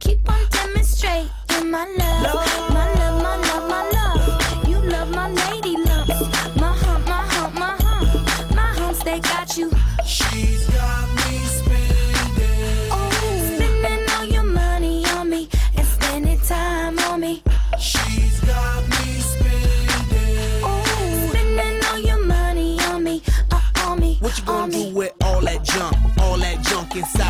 keep on demonstrating my love. My love, my love, my love. You love my lady. My hump, my hump, my hump. My humps, they got you. She's got me spending. Oh, spending all your money on me and spending time on me. She's got me spending. Oh, spending all your money on me, uh, on me, What you gonna me. do with all that junk? All that junk inside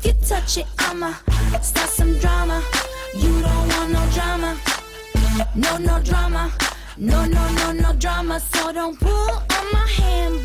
If you touch it, I'ma start some drama. You don't want no drama, no no drama, no no no no drama. So don't pull on my hand,